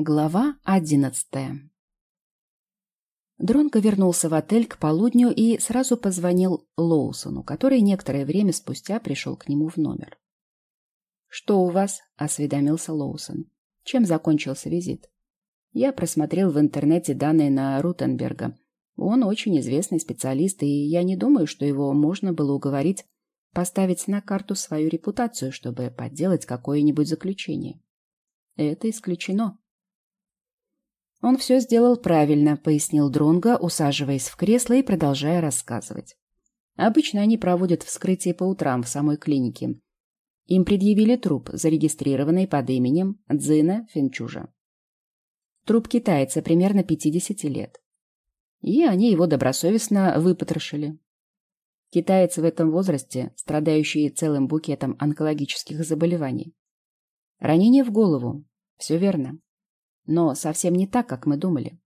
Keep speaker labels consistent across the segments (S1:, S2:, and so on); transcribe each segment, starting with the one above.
S1: Глава одиннадцатая Дронго вернулся в отель к полудню и сразу позвонил Лоусону, который некоторое время спустя пришел к нему в номер. «Что у вас?» — осведомился Лоусон. «Чем закончился визит?» Я просмотрел в интернете данные на Рутенберга. Он очень известный специалист, и я не думаю, что его можно было уговорить поставить на карту свою репутацию, чтобы подделать какое-нибудь заключение. Это исключено. Он все сделал правильно, пояснил Дронга, усаживаясь в кресло и продолжая рассказывать. Обычно они проводят вскрытие по утрам в самой клинике. Им предъявили труп, зарегистрированный под именем Дзина Фенчужа. Труп китайца примерно 50 лет. И они его добросовестно выпотрошили. Китаец в этом возрасте, страдающий целым букетом онкологических заболеваний. Ранение в голову. Все верно но совсем не так, как мы думали.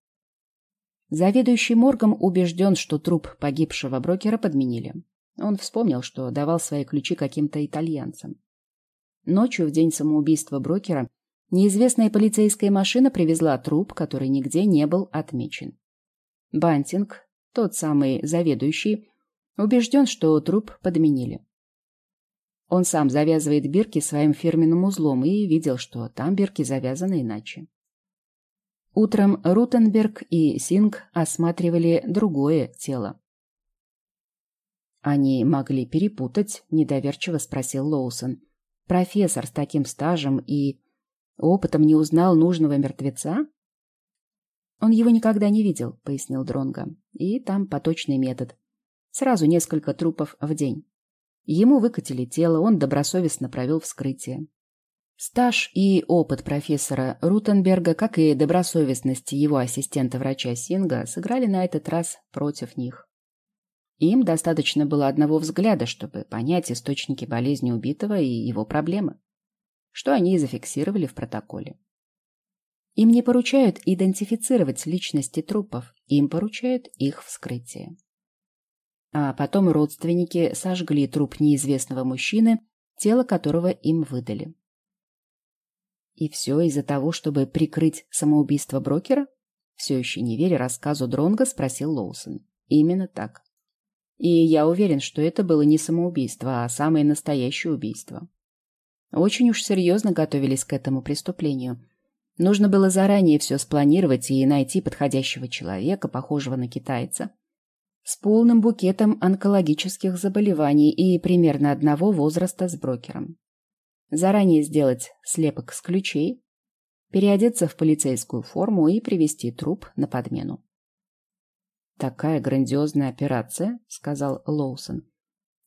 S1: Заведующий моргом убежден, что труп погибшего брокера подменили. Он вспомнил, что давал свои ключи каким-то итальянцам. Ночью, в день самоубийства брокера, неизвестная полицейская машина привезла труп, который нигде не был отмечен. Бантинг, тот самый заведующий, убежден, что труп подменили. Он сам завязывает бирки своим фирменным узлом и видел, что там бирки завязаны иначе. Утром Рутенберг и Синг осматривали другое тело. «Они могли перепутать», — недоверчиво спросил Лоусон. «Профессор с таким стажем и опытом не узнал нужного мертвеца?» «Он его никогда не видел», — пояснил Дронго. «И там поточный метод. Сразу несколько трупов в день. Ему выкатили тело, он добросовестно провел вскрытие. Стаж и опыт профессора Рутенберга, как и добросовестность его ассистента-врача Синга, сыграли на этот раз против них. Им достаточно было одного взгляда, чтобы понять источники болезни убитого и его проблемы, что они и зафиксировали в протоколе. Им не поручают идентифицировать личности трупов, им поручают их вскрытие. А потом родственники сожгли труп неизвестного мужчины, тело которого им выдали. И все из-за того, чтобы прикрыть самоубийство брокера? Все еще не веря рассказу Дронга, спросил Лоусон. Именно так. И я уверен, что это было не самоубийство, а самое настоящее убийство. Очень уж серьезно готовились к этому преступлению. Нужно было заранее все спланировать и найти подходящего человека, похожего на китайца, с полным букетом онкологических заболеваний и примерно одного возраста с брокером заранее сделать слепок с ключей, переодеться в полицейскую форму и привести труп на подмену. «Такая грандиозная операция», — сказал Лоусон.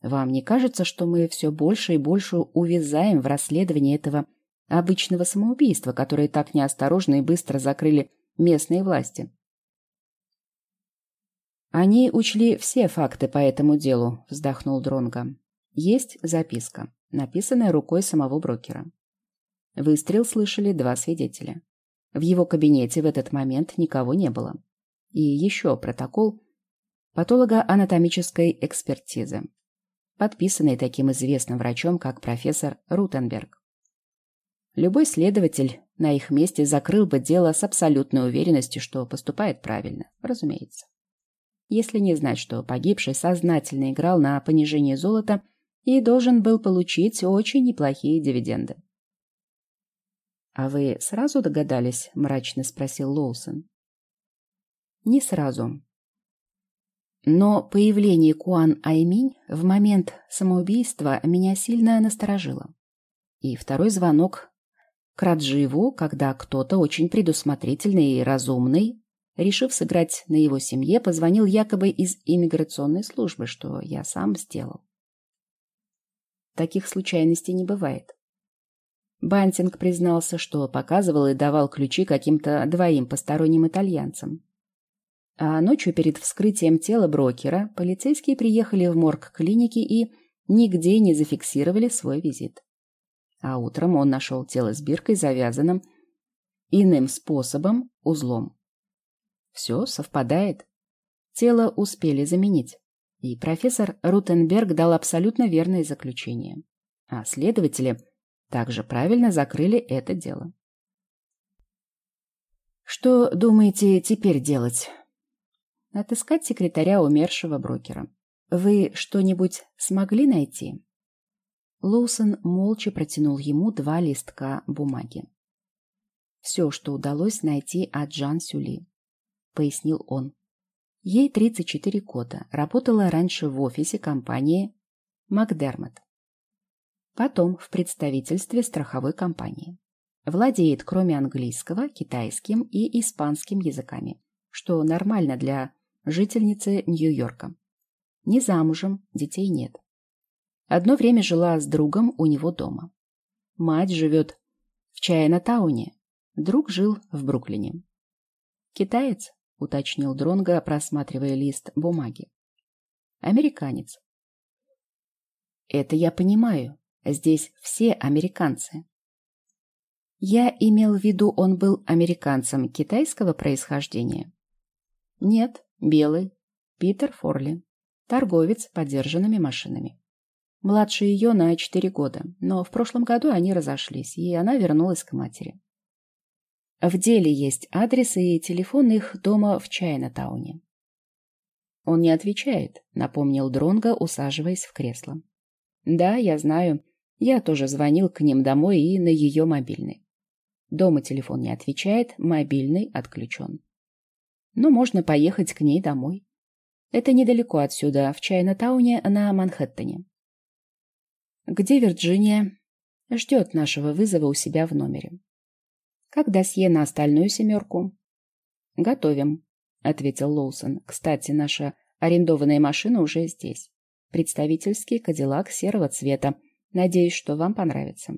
S1: «Вам не кажется, что мы все больше и больше увязаем в расследовании этого обычного самоубийства, которое так неосторожно и быстро закрыли местные власти?» «Они учли все факты по этому делу», — вздохнул Дронго. «Есть записка написанное рукой самого брокера. Выстрел слышали два свидетеля. В его кабинете в этот момент никого не было. И еще протокол патологоанатомической экспертизы, подписанный таким известным врачом, как профессор Рутенберг. Любой следователь на их месте закрыл бы дело с абсолютной уверенностью, что поступает правильно, разумеется. Если не знать, что погибший сознательно играл на понижение золота – и должен был получить очень неплохие дивиденды. «А вы сразу догадались?» – мрачно спросил Лоусон. «Не сразу. Но появление Куан Айминь в момент самоубийства меня сильно насторожило. И второй звонок к Радживу, когда кто-то очень предусмотрительный и разумный, решив сыграть на его семье, позвонил якобы из иммиграционной службы, что я сам сделал. Таких случайностей не бывает. Бантинг признался, что показывал и давал ключи каким-то двоим посторонним итальянцам. А ночью перед вскрытием тела брокера полицейские приехали в морг клиники и нигде не зафиксировали свой визит. А утром он нашел тело с биркой, завязанным иным способом, узлом. Все совпадает. Тело успели заменить. И профессор Рутенберг дал абсолютно верное заключение. А следователи также правильно закрыли это дело. Что думаете теперь делать? Отыскать секретаря умершего брокера. Вы что-нибудь смогли найти? Лоусон молча протянул ему два листка бумаги. Все, что удалось найти от Жан Сюли, пояснил он. Ей 34 года, работала раньше в офисе компании Макдермот. Потом в представительстве страховой компании. Владеет, кроме английского, китайским и испанским языками, что нормально для жительницы Нью-Йорка. Не замужем, детей нет. Одно время жила с другом у него дома. Мать живет в Чайна-тауне, друг жил в Бруклине. «Китаец?» — уточнил Дронго, просматривая лист бумаги. «Американец». «Это я понимаю. Здесь все американцы. Я имел в виду, он был американцем китайского происхождения? Нет, белый. Питер Форли. Торговец подержанными машинами. Младше ее на четыре года, но в прошлом году они разошлись, и она вернулась к матери. В деле есть адрес и телефон их дома в Чайна-тауне. Он не отвечает, напомнил Дронго, усаживаясь в кресло. Да, я знаю. Я тоже звонил к ним домой и на ее мобильный. Дома телефон не отвечает, мобильный отключен. Но можно поехать к ней домой. Это недалеко отсюда, в Чайна-тауне на Манхэттене. Где Вирджиния? Ждет нашего вызова у себя в номере. Как досье на остальную семерку? Готовим, ответил Лоусон. Кстати, наша арендованная машина уже здесь. Представительский кадиллак серого цвета. Надеюсь, что вам понравится.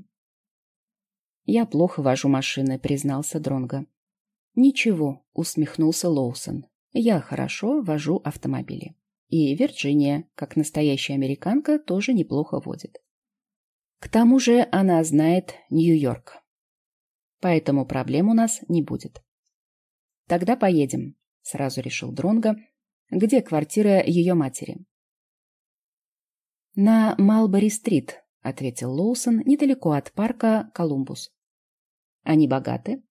S1: «Я плохо вожу машины», — признался Дронго. «Ничего», — усмехнулся Лоусон. «Я хорошо вожу автомобили. И Вирджиния, как настоящая американка, тоже неплохо водит. К тому же она знает Нью-Йорк. Поэтому проблем у нас не будет». «Тогда поедем», — сразу решил Дронго. «Где квартира ее матери?» «На Малбери-стрит», — ответил Лоусон, недалеко от парка Колумбус. Они богаты?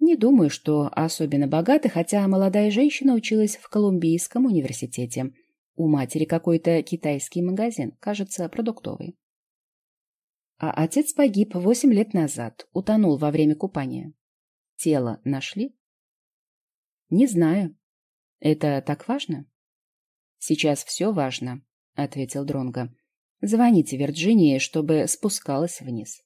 S1: Не думаю, что особенно богаты, хотя молодая женщина училась в Колумбийском университете. У матери какой-то китайский магазин, кажется, продуктовый. А отец погиб восемь лет назад, утонул во время купания. Тело нашли? Не знаю. Это так важно? Сейчас все важно, ответил Дронго. Звоните Вирджинии, чтобы спускалась вниз.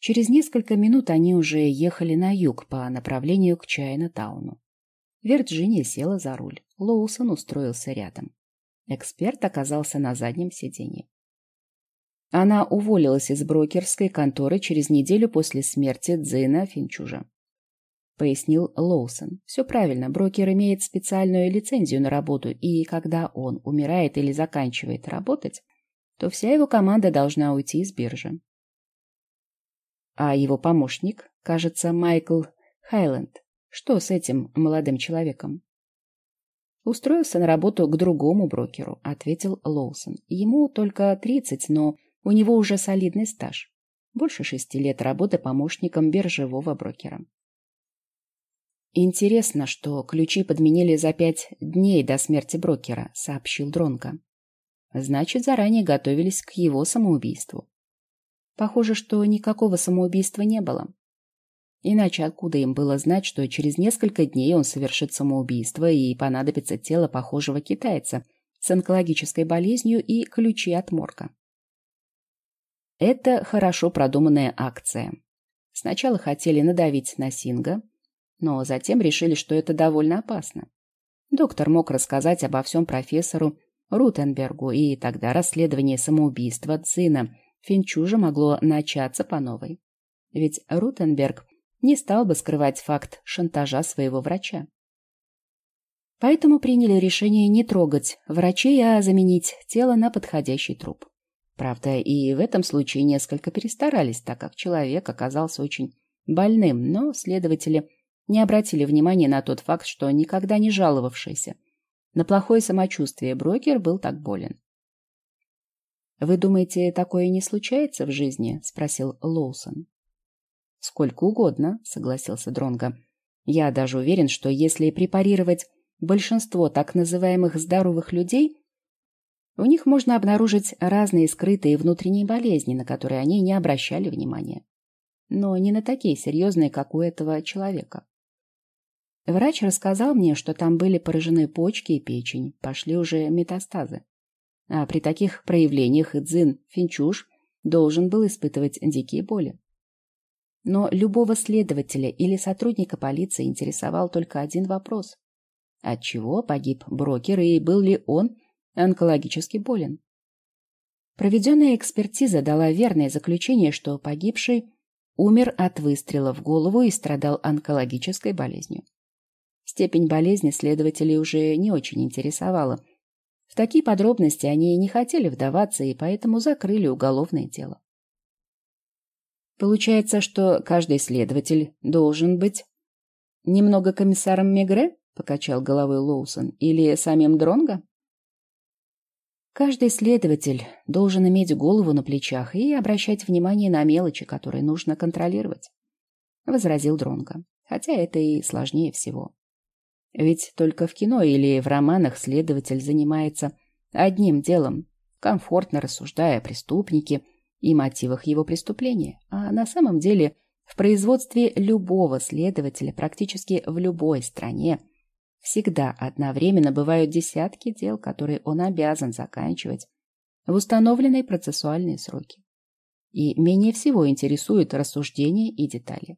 S1: Через несколько минут они уже ехали на юг по направлению к Чайна-тауну. Вирджиния села за руль. Лоусон устроился рядом. Эксперт оказался на заднем сиденье. Она уволилась из брокерской конторы через неделю после смерти Дзина Финчужа. Пояснил Лоусон. Все правильно, брокер имеет специальную лицензию на работу, и когда он умирает или заканчивает работать, то вся его команда должна уйти из биржи. А его помощник, кажется, Майкл Хайленд. Что с этим молодым человеком? Устроился на работу к другому брокеру, ответил Лоусон. Ему только тридцать, но у него уже солидный стаж. Больше шести лет работы помощником биржевого брокера. Интересно, что ключи подменили за пять дней до смерти брокера, сообщил Дронко. Значит, заранее готовились к его самоубийству. Похоже, что никакого самоубийства не было. Иначе откуда им было знать, что через несколько дней он совершит самоубийство и понадобится тело похожего китайца с онкологической болезнью и ключи от морга? Это хорошо продуманная акция. Сначала хотели надавить на Синга, но затем решили, что это довольно опасно. Доктор мог рассказать обо всем профессору Рутенбергу, и тогда расследование самоубийства Цина Финчужа могло начаться по новой. Ведь Рутенберг не стал бы скрывать факт шантажа своего врача. Поэтому приняли решение не трогать врачей, а заменить тело на подходящий труп. Правда, и в этом случае несколько перестарались, так как человек оказался очень больным, но следователи не обратили внимания на тот факт, что никогда не жаловавшийся на плохое самочувствие брокер был так болен. «Вы думаете, такое не случается в жизни?» — спросил Лоусон. Сколько угодно, согласился Дронга. Я даже уверен, что если препарировать большинство так называемых здоровых людей, у них можно обнаружить разные скрытые внутренние болезни, на которые они не обращали внимания. Но не на такие серьезные, как у этого человека. Врач рассказал мне, что там были поражены почки и печень, пошли уже метастазы. А при таких проявлениях Идзин Финчуш должен был испытывать дикие боли. Но любого следователя или сотрудника полиции интересовал только один вопрос. Отчего погиб брокер и был ли он онкологически болен? Проведенная экспертиза дала верное заключение, что погибший умер от выстрела в голову и страдал онкологической болезнью. Степень болезни следователей уже не очень интересовала. В такие подробности они не хотели вдаваться и поэтому закрыли уголовное дело. Получается, что каждый следователь должен быть немного комиссаром Мегре, покачал головой Лоусон, или самим Дронго? Каждый следователь должен иметь голову на плечах и обращать внимание на мелочи, которые нужно контролировать, возразил Дронго. Хотя это и сложнее всего. Ведь только в кино или в романах следователь занимается одним делом, комфортно рассуждая о преступнике и мотивах его преступления. А на самом деле в производстве любого следователя практически в любой стране всегда одновременно бывают десятки дел, которые он обязан заканчивать в установленные процессуальные сроки. И менее всего интересуют рассуждения и детали.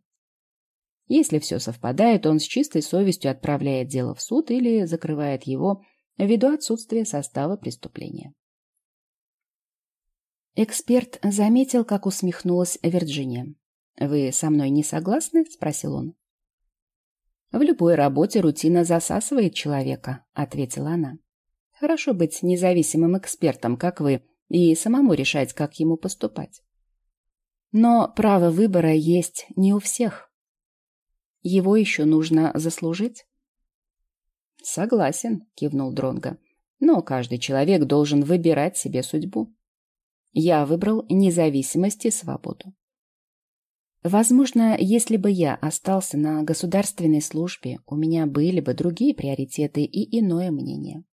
S1: Если все совпадает, он с чистой совестью отправляет дело в суд или закрывает его ввиду отсутствия состава преступления. Эксперт заметил, как усмехнулась Вирджиния. «Вы со мной не согласны?» — спросил он. «В любой работе рутина засасывает человека», — ответила она. «Хорошо быть независимым экспертом, как вы, и самому решать, как ему поступать. Но право выбора есть не у всех. Его еще нужно заслужить. Согласен, кивнул Дронга. Но каждый человек должен выбирать себе судьбу. Я выбрал независимость и свободу. Возможно, если бы я остался на государственной службе, у меня были бы другие приоритеты и иное мнение.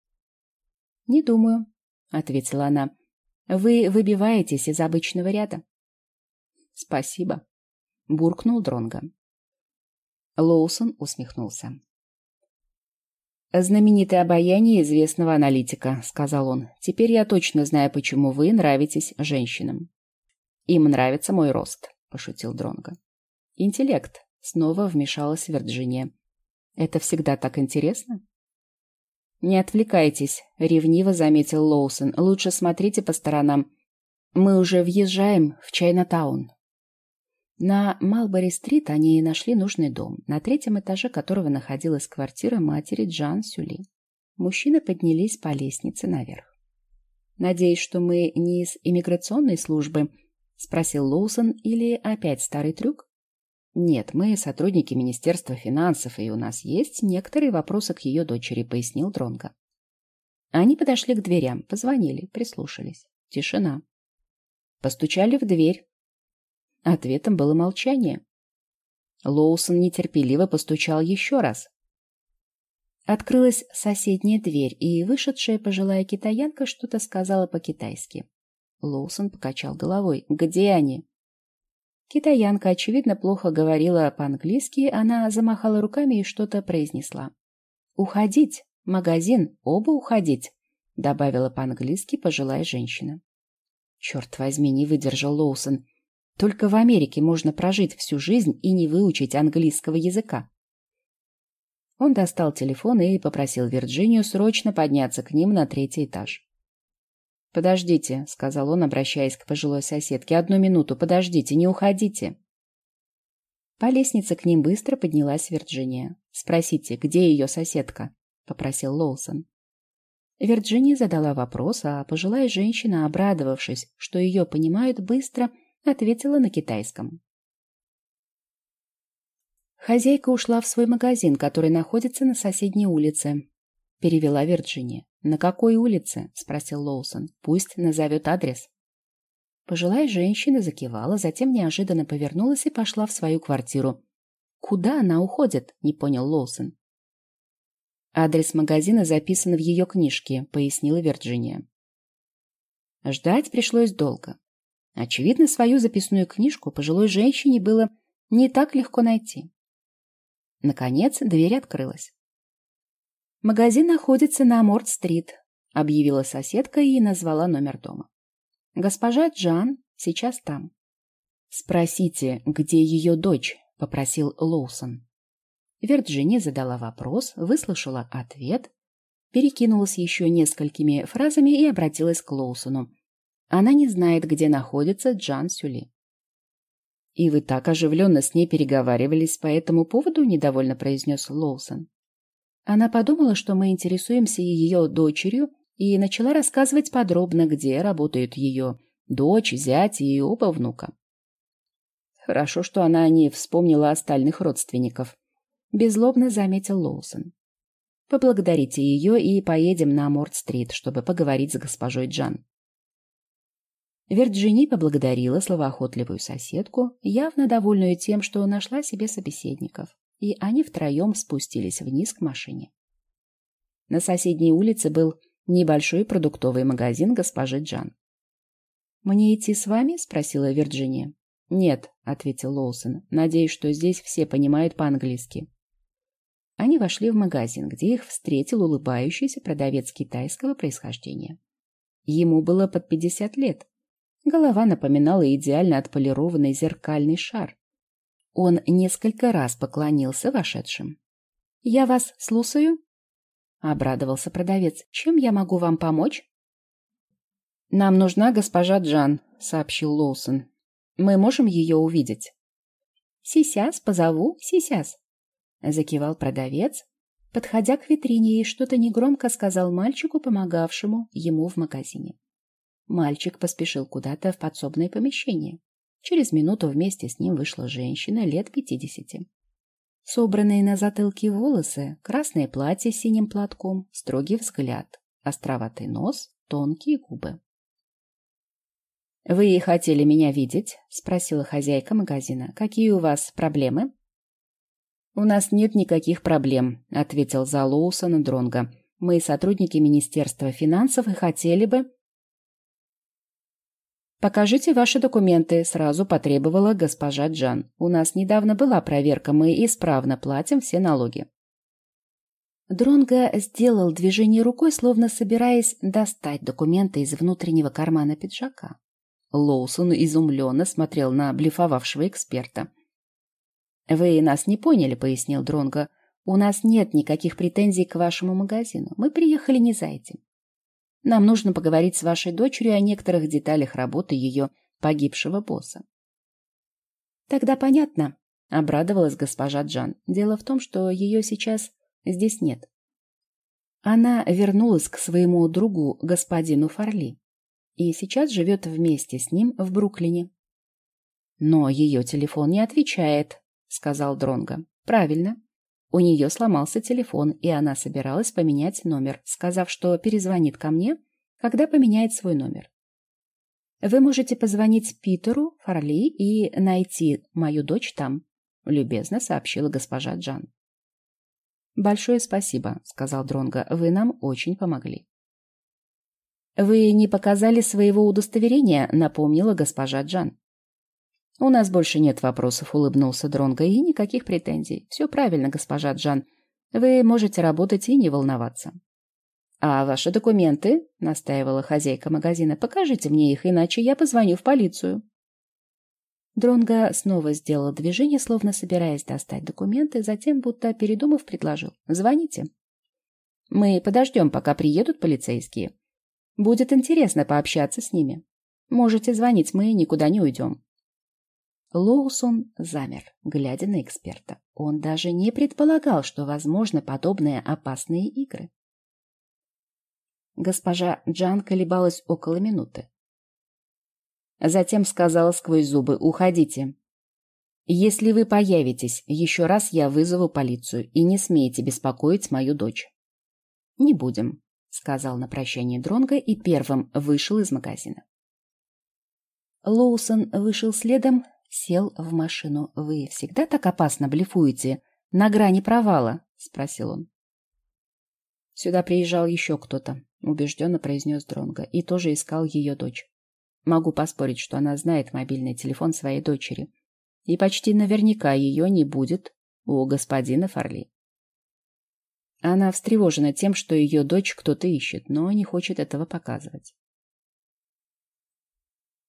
S1: Не думаю, ответила она. Вы выбиваетесь из обычного ряда. Спасибо, буркнул Дронга. Лоусон усмехнулся. «Знаменитое обаяние известного аналитика», — сказал он. «Теперь я точно знаю, почему вы нравитесь женщинам». «Им нравится мой рост», — пошутил Дронго. «Интеллект», — снова вмешалась Вирджиния. «Это всегда так интересно?» «Не отвлекайтесь», — ревниво заметил Лоусон. «Лучше смотрите по сторонам. Мы уже въезжаем в Чайнатаун». На Малбери-стрит они нашли нужный дом, на третьем этаже которого находилась квартира матери Джан Сюли. Мужчины поднялись по лестнице наверх. «Надеюсь, что мы не из иммиграционной службы?» — спросил Лоусон. «Или опять старый трюк?» «Нет, мы сотрудники Министерства финансов, и у нас есть некоторые вопросы к ее дочери», — пояснил Дронго. Они подошли к дверям, позвонили, прислушались. Тишина. Постучали в дверь. Ответом было молчание. Лоусон нетерпеливо постучал еще раз. Открылась соседняя дверь, и вышедшая пожилая китаянка что-то сказала по-китайски. Лоусон покачал головой. «Где они?» Китаянка, очевидно, плохо говорила по-английски, она замахала руками и что-то произнесла. «Уходить! Магазин! Оба уходить!» — добавила по-английски пожилая женщина. «Черт возьми, не выдержал Лоусон. Только в Америке можно прожить всю жизнь и не выучить английского языка. Он достал телефон и попросил Вирджинию срочно подняться к ним на третий этаж. «Подождите», — сказал он, обращаясь к пожилой соседке. «Одну минуту, подождите, не уходите». По лестнице к ним быстро поднялась Вирджиния. «Спросите, где ее соседка?» — попросил Лоусон. Вирджиния задала вопрос, а пожилая женщина, обрадовавшись, что ее понимают, быстро ответила на китайском. Хозяйка ушла в свой магазин, который находится на соседней улице. Перевела Вирджиния. «На какой улице?» — спросил Лоусон. «Пусть назовет адрес». Пожилая женщина закивала, затем неожиданно повернулась и пошла в свою квартиру. «Куда она уходит?» — не понял Лоусон. «Адрес магазина записан в ее книжке», — пояснила Вирджиния. Ждать пришлось долго. Очевидно, свою записную книжку пожилой женщине было не так легко найти. Наконец, дверь открылась. «Магазин находится на Морд-стрит», — объявила соседка и назвала номер дома. «Госпожа Джан сейчас там». «Спросите, где ее дочь?» — попросил Лоусон. Вирджиния задала вопрос, выслушала ответ, перекинулась еще несколькими фразами и обратилась к Лоусону. Она не знает, где находится Джан Сюли. «И вы так оживленно с ней переговаривались по этому поводу?» — недовольно произнес Лоусон. Она подумала, что мы интересуемся ее дочерью, и начала рассказывать подробно, где работают ее дочь, зять и оба внука. Хорошо, что она не вспомнила остальных родственников. Безлобно заметил Лоусон. Поблагодарите ее и поедем на Морд-стрит, чтобы поговорить с госпожой Джан. Вирджини поблагодарила словоохотливую соседку, явно довольную тем, что нашла себе собеседников, и они втроем спустились вниз к машине. На соседней улице был небольшой продуктовый магазин госпожи Джан. «Мне идти с вами?» — спросила Вирджиния. «Нет», — ответил Лоусон. «Надеюсь, что здесь все понимают по-английски». Они вошли в магазин, где их встретил улыбающийся продавец китайского происхождения. Ему было под пятьдесят лет, Голова напоминала идеально отполированный зеркальный шар. Он несколько раз поклонился вошедшим. «Я вас слушаю?» — обрадовался продавец. «Чем я могу вам помочь?» «Нам нужна госпожа Джан», — сообщил Лоусон. «Мы можем ее увидеть?» «Сисяс, позову, сисяс», — закивал продавец, подходя к витрине и что-то негромко сказал мальчику, помогавшему ему в магазине. Мальчик поспешил куда-то в подсобное помещение. Через минуту вместе с ним вышла женщина лет пятидесяти. Собранные на затылке волосы, красное платье с синим платком, строгий взгляд, островатый нос, тонкие губы. «Вы хотели меня видеть?» — спросила хозяйка магазина. «Какие у вас проблемы?» «У нас нет никаких проблем», — ответил Залоусон Дронга. «Мы сотрудники Министерства финансов и хотели бы...» «Покажите ваши документы», — сразу потребовала госпожа Джан. «У нас недавно была проверка, мы исправно платим все налоги». Дронго сделал движение рукой, словно собираясь достать документы из внутреннего кармана пиджака. Лоусон изумленно смотрел на блефовавшего эксперта. «Вы нас не поняли», — пояснил Дронго. «У нас нет никаких претензий к вашему магазину. Мы приехали не за этим. Нам нужно поговорить с вашей дочерью о некоторых деталях работы ее погибшего босса. Тогда понятно, обрадовалась госпожа Джан. Дело в том, что ее сейчас здесь нет. Она вернулась к своему другу, господину Фарли, и сейчас живет вместе с ним в Бруклине. Но ее телефон не отвечает, сказал Дронго. Правильно. У нее сломался телефон, и она собиралась поменять номер, сказав, что перезвонит ко мне, когда поменяет свой номер. Вы можете позвонить Питеру Фарли и найти мою дочь там, любезно сообщила госпожа Джан. Большое спасибо, сказал Дронга. Вы нам очень помогли. Вы не показали своего удостоверения, напомнила госпожа Джан. «У нас больше нет вопросов», — улыбнулся Дронго, — «и никаких претензий. Все правильно, госпожа Джан. Вы можете работать и не волноваться». «А ваши документы?» — настаивала хозяйка магазина. «Покажите мне их, иначе я позвоню в полицию». Дронго снова сделал движение, словно собираясь достать документы, затем, будто передумав, предложил. «Звоните». «Мы подождем, пока приедут полицейские. Будет интересно пообщаться с ними. Можете звонить, мы никуда не уйдем». Лоусон замер, глядя на эксперта. Он даже не предполагал, что возможны подобные опасные игры. Госпожа Джан колебалась около минуты. Затем сказала сквозь зубы «Уходите». «Если вы появитесь, еще раз я вызову полицию и не смеете беспокоить мою дочь». «Не будем», — сказал на прощание Дронго и первым вышел из магазина. Лоусон вышел следом, сел в машину. «Вы всегда так опасно блефуете? На грани провала?» — спросил он. «Сюда приезжал еще кто-то», — убежденно произнес Дронго, и тоже искал ее дочь. Могу поспорить, что она знает мобильный телефон своей дочери. И почти наверняка ее не будет у господина Фарли. Она встревожена тем, что ее дочь кто-то ищет, но не хочет этого показывать.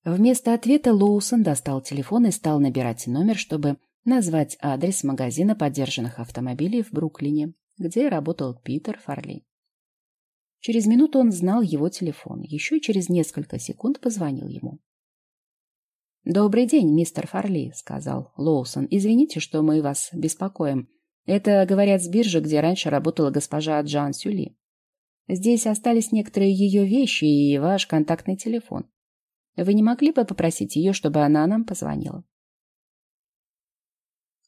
S1: Вместо ответа Лоусон достал телефон и стал набирать номер, чтобы назвать адрес магазина подержанных автомобилей в Бруклине, где работал Питер Фарли. Через минуту он знал его телефон, еще через несколько секунд позвонил ему. «Добрый день, мистер Фарли», — сказал Лоусон. «Извините, что мы вас беспокоим. Это, говорят, с биржи, где раньше работала госпожа Джан Сюли. Здесь остались некоторые ее вещи и ваш контактный телефон. Вы не могли бы попросить ее, чтобы она нам позвонила?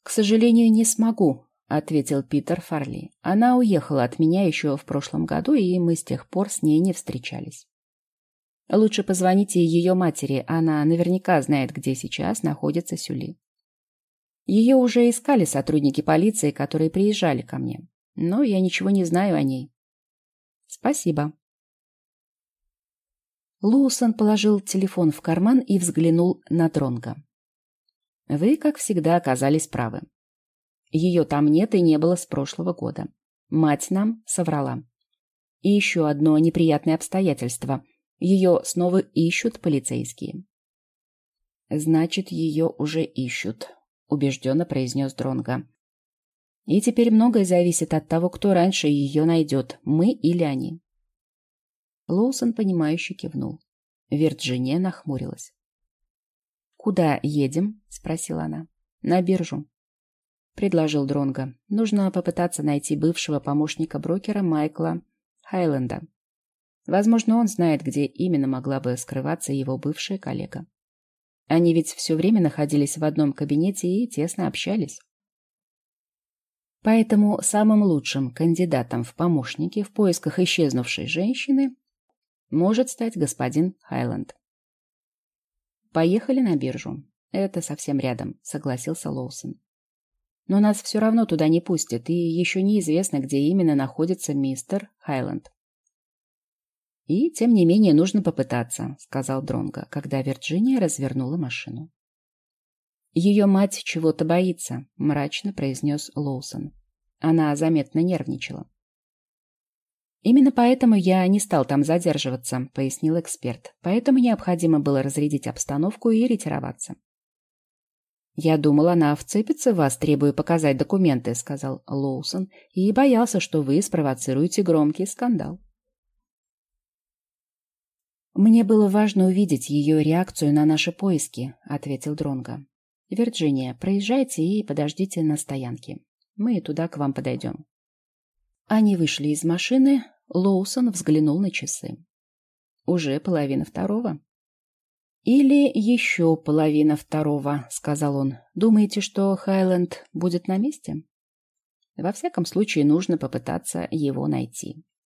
S1: «К сожалению, не смогу», — ответил Питер Фарли. «Она уехала от меня еще в прошлом году, и мы с тех пор с ней не встречались. Лучше позвоните ее матери, она наверняка знает, где сейчас находится Сюли. Ее уже искали сотрудники полиции, которые приезжали ко мне, но я ничего не знаю о ней. Спасибо». Лоусон положил телефон в карман и взглянул на Дронга. Вы, как всегда, оказались правы. Ее там нет и не было с прошлого года. Мать нам соврала. И еще одно неприятное обстоятельство. Ее снова ищут полицейские. Значит, ее уже ищут, убежденно произнес Дронга. И теперь многое зависит от того, кто раньше ее найдет, мы или они. Лоусон, понимающе кивнул. Вирджиния нахмурилась. «Куда едем?» — спросила она. «На биржу», — предложил Дронга. «Нужно попытаться найти бывшего помощника брокера Майкла Хайленда. Возможно, он знает, где именно могла бы скрываться его бывшая коллега. Они ведь все время находились в одном кабинете и тесно общались. Поэтому самым лучшим кандидатом в помощники в поисках исчезнувшей женщины может стать господин Хайленд. Поехали на биржу. Это совсем рядом, согласился Лоусон. Но нас все равно туда не пустят, и еще неизвестно, где именно находится мистер Хайленд. И, тем не менее, нужно попытаться, сказал Дронго, когда Вирджиния развернула машину. Ее мать чего-то боится, мрачно произнес Лоусон. Она заметно нервничала. «Именно поэтому я не стал там задерживаться», — пояснил эксперт. «Поэтому необходимо было разрядить обстановку и ретироваться». «Я думал, она вцепится в вас, требуя показать документы», — сказал Лоусон, «и боялся, что вы спровоцируете громкий скандал». «Мне было важно увидеть ее реакцию на наши поиски», — ответил Дронго. «Вирджиния, проезжайте и подождите на стоянке. Мы туда к вам подойдем». Они вышли из машины, Лоусон взглянул на часы. «Уже половина второго?» «Или еще половина второго», — сказал он. «Думаете, что Хайленд будет на месте?» «Во всяком случае, нужно попытаться его найти».